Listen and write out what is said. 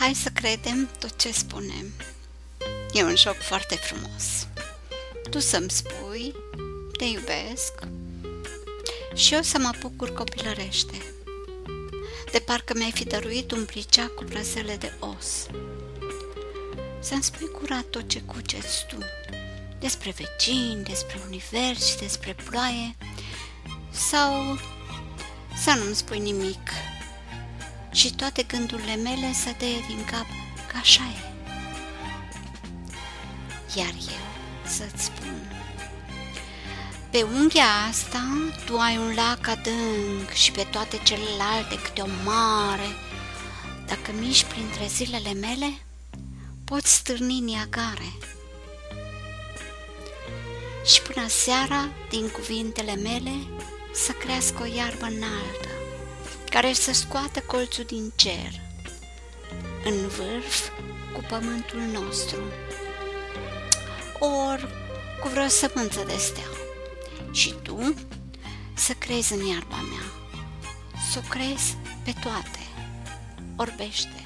Hai să credem tot ce spunem. E un joc foarte frumos. Tu să-mi spui, te iubesc și eu să mă bucur copilărește. De parcă mi-ai fi dăruit un pliceac cu brăzele de os. Să-mi spui curat tot ce cuceți tu, despre vecini, despre univers și despre ploaie, sau să nu-mi spui nimic și toate gândurile mele să te din cap că așa e. Iar eu să-ți spun, pe unghia asta tu ai un lac adânc și pe toate celelalte câte o mare. Dacă miști printre zilele mele, poți stârni niagare. Și până seara, din cuvintele mele, să crească o iarbă înaltă, care să scoată colțul din cer, în vârf cu pământul nostru, ori cu vreo sămânță de stea. Și tu să crezi în iarba mea, să o crezi pe toate, orbește.